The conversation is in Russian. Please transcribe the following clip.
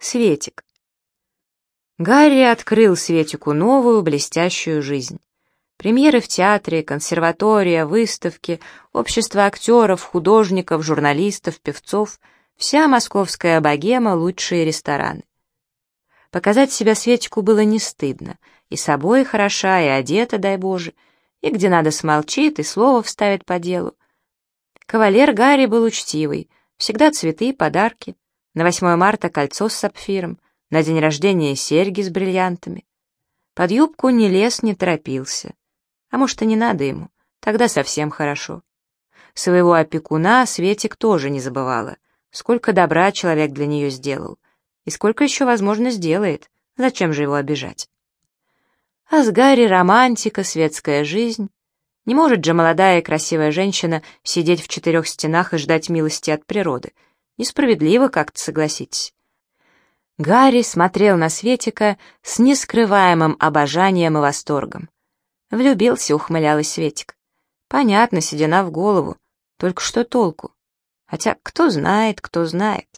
Светик. Гарри открыл Светику новую блестящую жизнь. Премьеры в театре, консерватория, выставки, общество актеров, художников, журналистов, певцов — вся московская богема, лучшие рестораны. Показать себя Светику было не стыдно. И собой хороша, и одета, дай Боже, и где надо смолчит, и слово вставит по делу. Кавалер Гарри был учтивый, всегда цветы, подарки. На 8 марта кольцо с сапфиром, на день рождения серьги с бриллиантами. Под юбку не лез, не торопился. А может, и не надо ему, тогда совсем хорошо. Своего опекуна Светик тоже не забывала. Сколько добра человек для нее сделал. И сколько еще, возможно, сделает. Зачем же его обижать? А с Гарри романтика, светская жизнь. Не может же молодая и красивая женщина сидеть в четырех стенах и ждать милости от природы. Несправедливо как-то, согласитесь. Гарри смотрел на Светика с нескрываемым обожанием и восторгом. Влюбился, ухмылялась Светик. Понятно, седина в голову. Только что толку? Хотя кто знает, кто знает.